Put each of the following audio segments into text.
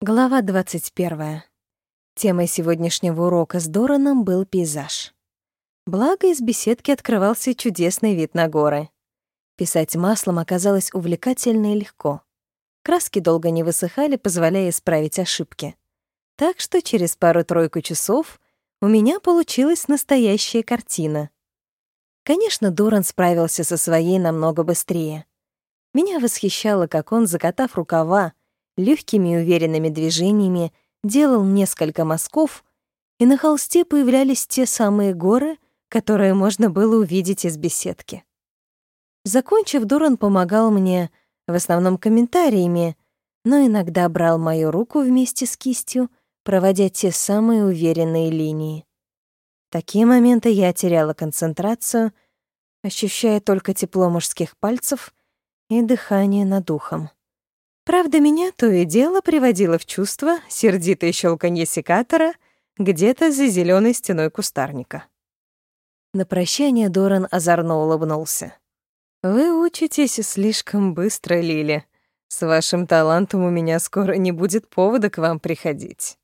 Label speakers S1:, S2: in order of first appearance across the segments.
S1: Глава 21. Темой сегодняшнего урока с Дораном был пейзаж. Благо, из беседки открывался чудесный вид на горы. Писать маслом оказалось увлекательно и легко. Краски долго не высыхали, позволяя исправить ошибки. Так что через пару-тройку часов у меня получилась настоящая картина. Конечно, Доран справился со своей намного быстрее. Меня восхищало, как он, закатав рукава, легкими уверенными движениями делал несколько мазков, и на холсте появлялись те самые горы, которые можно было увидеть из беседки. Закончив, Доран помогал мне в основном комментариями, но иногда брал мою руку вместе с кистью, проводя те самые уверенные линии. В такие моменты я теряла концентрацию, ощущая только тепло мужских пальцев и дыхание над ухом. Правда, меня то и дело приводило в чувство сердитое щелканье секатора где-то за зеленой стеной кустарника. На прощание Доран озорно улыбнулся. «Вы учитесь слишком быстро, Лили. С вашим талантом у меня скоро не будет повода к вам приходить».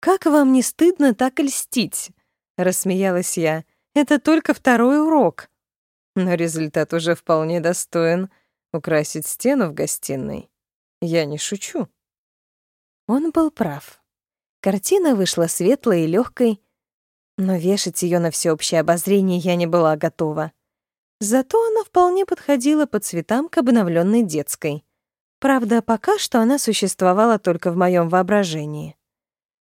S1: «Как вам не стыдно так льстить?» — рассмеялась я. «Это только второй урок». Но результат уже вполне достоин — украсить стену в гостиной. Я не шучу. Он был прав. Картина вышла светлой и легкой, но вешать ее на всеобщее обозрение я не была готова. Зато она вполне подходила по цветам к обновленной детской. Правда, пока что она существовала только в моем воображении.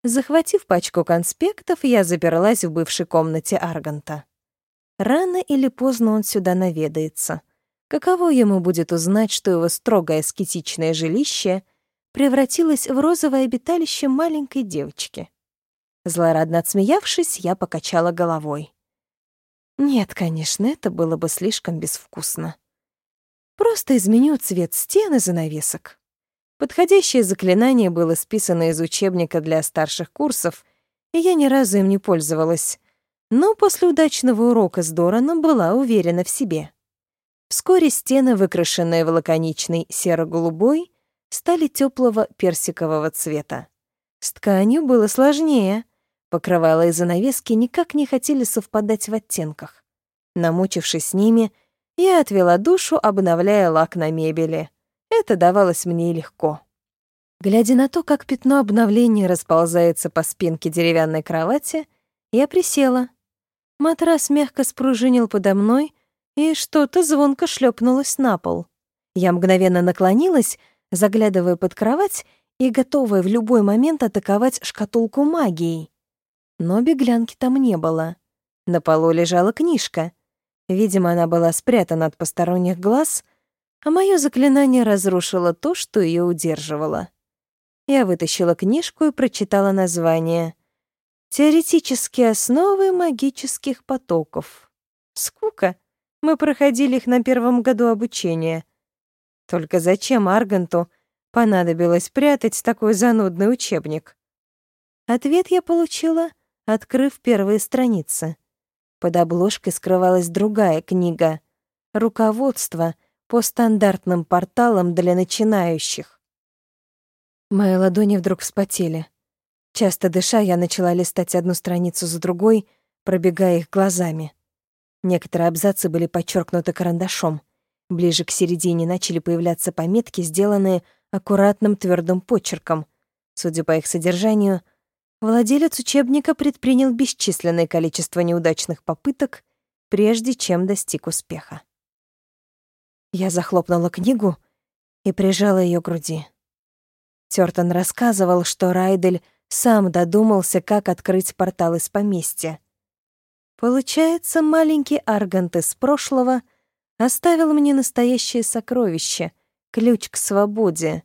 S1: Захватив пачку конспектов, я заперлась в бывшей комнате Арганта. Рано или поздно он сюда наведается. Каково ему будет узнать, что его строгое аскетичное жилище превратилось в розовое обиталище маленькой девочки? Злорадно отсмеявшись, я покачала головой. Нет, конечно, это было бы слишком безвкусно. Просто изменю цвет стен и занавесок. Подходящее заклинание было списано из учебника для старших курсов, и я ни разу им не пользовалась. Но после удачного урока с Дораном была уверена в себе. Вскоре стены, выкрашенные в лаконичный серо-голубой, стали теплого персикового цвета. С тканью было сложнее. Покрывала и занавески никак не хотели совпадать в оттенках. Намучившись с ними, я отвела душу, обновляя лак на мебели. Это давалось мне легко. Глядя на то, как пятно обновления расползается по спинке деревянной кровати, я присела. Матрас мягко спружинил подо мной, и что-то звонко шлепнулось на пол. Я мгновенно наклонилась, заглядывая под кровать и готовая в любой момент атаковать шкатулку магией. Но беглянки там не было. На полу лежала книжка. Видимо, она была спрятана от посторонних глаз, а мое заклинание разрушило то, что ее удерживало. Я вытащила книжку и прочитала название «Теоретические основы магических потоков». Скука. Мы проходили их на первом году обучения. Только зачем Арганту понадобилось прятать такой занудный учебник? Ответ я получила, открыв первые страницы. Под обложкой скрывалась другая книга «Руководство по стандартным порталам для начинающих». Мои ладони вдруг вспотели. Часто дыша, я начала листать одну страницу за другой, пробегая их глазами. Некоторые абзацы были подчеркнуты карандашом. Ближе к середине начали появляться пометки, сделанные аккуратным твердым почерком. Судя по их содержанию, владелец учебника предпринял бесчисленное количество неудачных попыток, прежде чем достиг успеха. Я захлопнула книгу и прижала ее к груди. Тёртон рассказывал, что Райдель сам додумался, как открыть портал из поместья. Получается, маленький Аргант из прошлого оставил мне настоящее сокровище, ключ к свободе,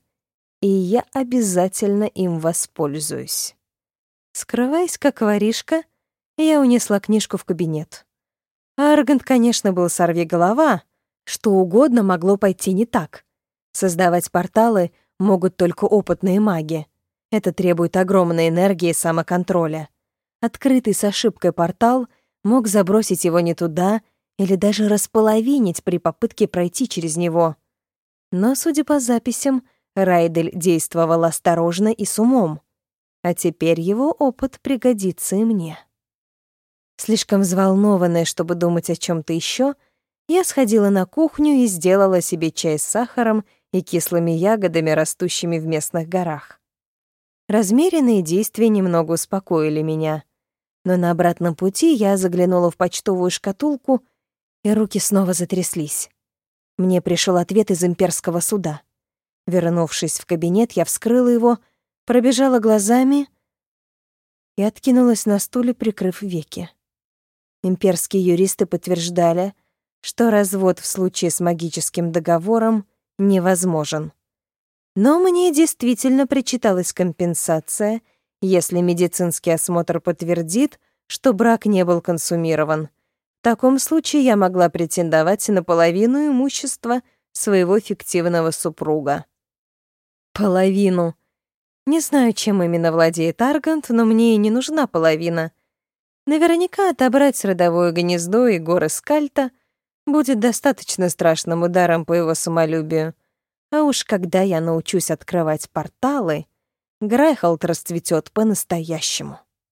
S1: и я обязательно им воспользуюсь. Скрываясь как воришка, я унесла книжку в кабинет. Аргант, конечно, был сорви голова, что угодно могло пойти не так. Создавать порталы могут только опытные маги. Это требует огромной энергии и самоконтроля. Открытый с ошибкой портал — мог забросить его не туда или даже располовинить при попытке пройти через него. Но, судя по записям, Райдель действовал осторожно и с умом, а теперь его опыт пригодится и мне. Слишком взволнованная, чтобы думать о чем то еще, я сходила на кухню и сделала себе чай с сахаром и кислыми ягодами, растущими в местных горах. Размеренные действия немного успокоили меня, но на обратном пути я заглянула в почтовую шкатулку, и руки снова затряслись. Мне пришел ответ из имперского суда. Вернувшись в кабинет, я вскрыла его, пробежала глазами и откинулась на стуле, прикрыв веки. Имперские юристы подтверждали, что развод в случае с магическим договором невозможен. Но мне действительно причиталась компенсация, если медицинский осмотр подтвердит, что брак не был консумирован. В таком случае я могла претендовать на половину имущества своего фиктивного супруга. Половину. Не знаю, чем именно владеет Аргант, но мне и не нужна половина — Наверняка отобрать родовое гнездо и горы Скальта будет достаточно страшным ударом по его самолюбию. А уж когда я научусь открывать порталы, Грайхолд расцветет по-настоящему.